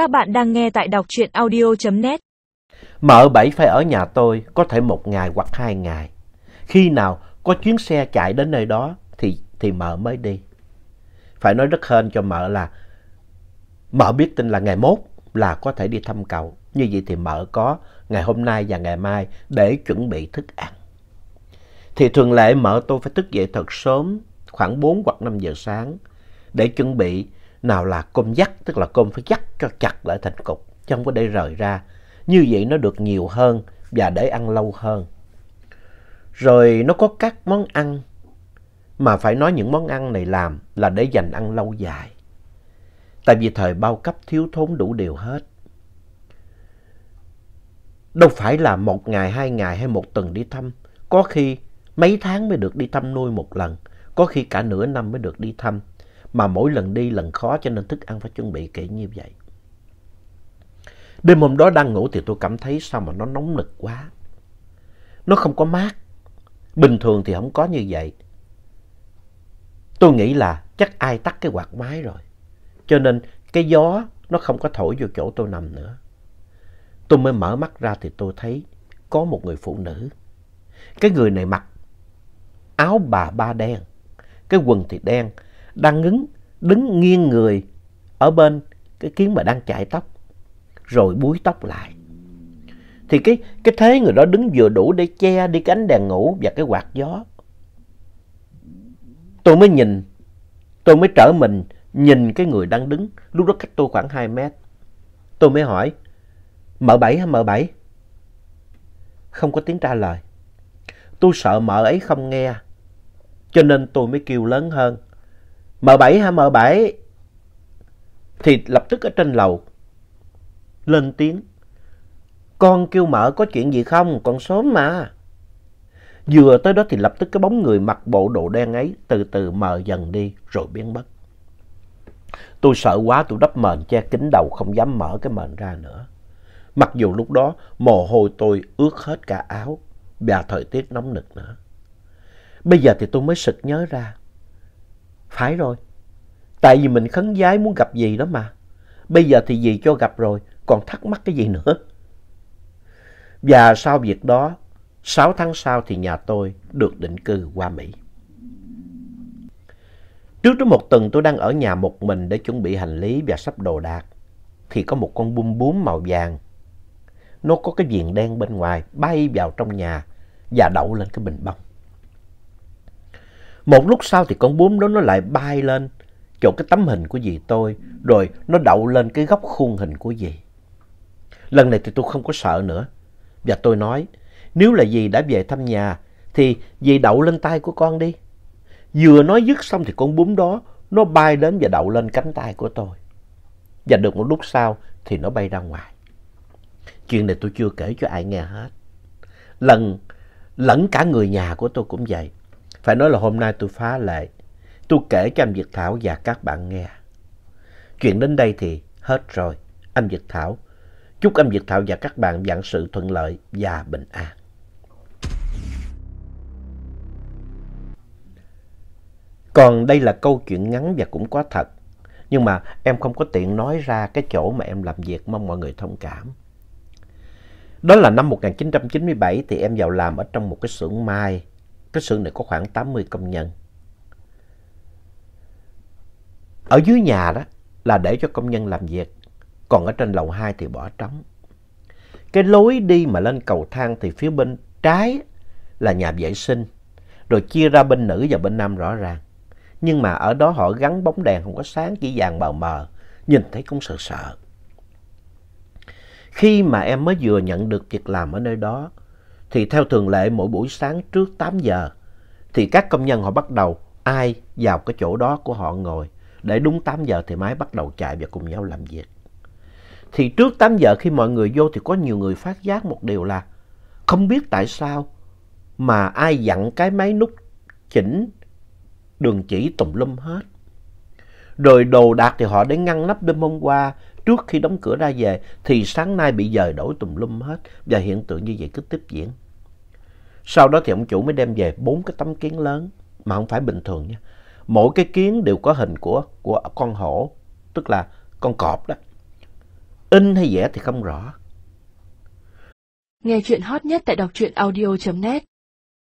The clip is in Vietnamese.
Các bạn đang nghe tại đọc truyện audio.net. Mợ Bảy phải ở nhà tôi có thể một ngày hoặc hai ngày. Khi nào có chuyến xe chạy đến nơi đó thì, thì mợ mới đi. Phải nói rất hên cho mợ là mợ biết tin là ngày mốt là có thể đi thăm cậu. Như vậy thì mợ có ngày hôm nay và ngày mai để chuẩn bị thức ăn. Thì thường lệ mợ tôi phải thức dậy thật sớm, khoảng 4 hoặc 5 giờ sáng để chuẩn bị nào là cơm dắt, tức là cơm phải dắt cho chặt lại thành cục, chứ không có để rời ra. Như vậy nó được nhiều hơn và để ăn lâu hơn. Rồi nó có các món ăn mà phải nói những món ăn này làm là để dành ăn lâu dài. Tại vì thời bao cấp thiếu thốn đủ điều hết. Đâu phải là một ngày, hai ngày hay một tuần đi thăm. Có khi mấy tháng mới được đi thăm nuôi một lần. Có khi cả nửa năm mới được đi thăm. Mà mỗi lần đi lần khó cho nên thức ăn phải chuẩn bị kỹ như vậy. Đêm hôm đó đang ngủ thì tôi cảm thấy sao mà nó nóng nực quá. Nó không có mát. Bình thường thì không có như vậy. Tôi nghĩ là chắc ai tắt cái quạt máy rồi. Cho nên cái gió nó không có thổi vô chỗ tôi nằm nữa. Tôi mới mở mắt ra thì tôi thấy có một người phụ nữ. Cái người này mặc áo bà ba đen, cái quần thì đen, đang đứng đứng nghiêng người ở bên cái kiến mà đang chải tóc, rồi búi tóc lại. Thì cái, cái thế người đó đứng vừa đủ để che đi cái ánh đèn ngủ và cái quạt gió. Tôi mới nhìn, tôi mới trở mình nhìn cái người đang đứng, lúc đó cách tôi khoảng 2 mét. Tôi mới hỏi, mở bảy hả mở bảy? Không có tiếng trả lời. Tôi sợ mợ ấy không nghe, cho nên tôi mới kêu lớn hơn. Mợ bảy hả mợ bảy? Thì lập tức ở trên lầu, lên tiếng. Con kêu mở có chuyện gì không, Con sớm mà. Vừa tới đó thì lập tức cái bóng người mặc bộ đồ đen ấy từ từ mờ dần đi rồi biến mất. Tôi sợ quá tôi đắp mền che kín đầu không dám mở cái mền ra nữa. Mặc dù lúc đó mồ hôi tôi ướt hết cả áo và thời tiết nóng nực nữa. Bây giờ thì tôi mới sực nhớ ra. Phải rồi, tại vì mình khấn giái muốn gặp gì đó mà. Bây giờ thì gì cho gặp rồi, còn thắc mắc cái gì nữa. Và sau việc đó, 6 tháng sau thì nhà tôi được định cư qua Mỹ. Trước đó một tuần tôi đang ở nhà một mình để chuẩn bị hành lý và sắp đồ đạc. Thì có một con bum bướm màu vàng. Nó có cái viền đen bên ngoài bay vào trong nhà và đậu lên cái bình bông. Một lúc sau thì con bướm đó nó lại bay lên chỗ cái tấm hình của dì tôi, rồi nó đậu lên cái góc khuôn hình của dì. Lần này thì tôi không có sợ nữa. Và tôi nói, nếu là dì đã về thăm nhà, thì dì đậu lên tay của con đi. Vừa nói dứt xong thì con bướm đó nó bay đến và đậu lên cánh tay của tôi. Và được một lúc sau thì nó bay ra ngoài. Chuyện này tôi chưa kể cho ai nghe hết. Lần, lẫn cả người nhà của tôi cũng vậy. Phải nói là hôm nay tôi phá lệ. Tôi kể cho anh Việt Thảo và các bạn nghe. Chuyện đến đây thì hết rồi. Anh Việt Thảo. Chúc anh Việt Thảo và các bạn vạn sự thuận lợi và bình an. Còn đây là câu chuyện ngắn và cũng có thật. Nhưng mà em không có tiện nói ra cái chỗ mà em làm việc mong mọi người thông cảm. Đó là năm 1997 thì em vào làm ở trong một cái xưởng mai. Cái xưởng này có khoảng 80 công nhân. Ở dưới nhà đó là để cho công nhân làm việc. Còn ở trên lầu 2 thì bỏ trống. Cái lối đi mà lên cầu thang thì phía bên trái là nhà vệ sinh. Rồi chia ra bên nữ và bên nam rõ ràng. Nhưng mà ở đó họ gắn bóng đèn không có sáng, chỉ vàng mờ mờ. Nhìn thấy cũng sợ sợ. Khi mà em mới vừa nhận được việc làm ở nơi đó, thì theo thường lệ mỗi buổi sáng trước 8 giờ, thì các công nhân họ bắt đầu ai vào cái chỗ đó của họ ngồi. Để đúng 8 giờ thì máy bắt đầu chạy và cùng nhau làm việc. Thì trước 8 giờ khi mọi người vô thì có nhiều người phát giác một điều là không biết tại sao mà ai dặn cái máy nút chỉnh đường chỉ tùm lum hết. Rồi đồ đạc thì họ để ngăn nắp đêm hôm qua trước khi đóng cửa ra về thì sáng nay bị dời đổi tùm lum hết và hiện tượng như vậy cứ tiếp diễn. Sau đó thì ông chủ mới đem về bốn cái tấm kiến lớn mà không phải bình thường nha. Mỗi cái kiến đều có hình của, của con hổ, tức là con cọp đó. In hay vẽ thì không rõ. Nghe chuyện hot nhất tại đọc truyện audio.net